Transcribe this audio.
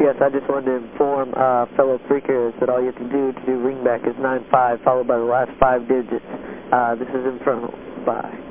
Yes, I just wanted to inform uh, fellow phreakers that all you have to do to do ringback is nine five followed by the last five digits. Uh, this is Infernal. Bye.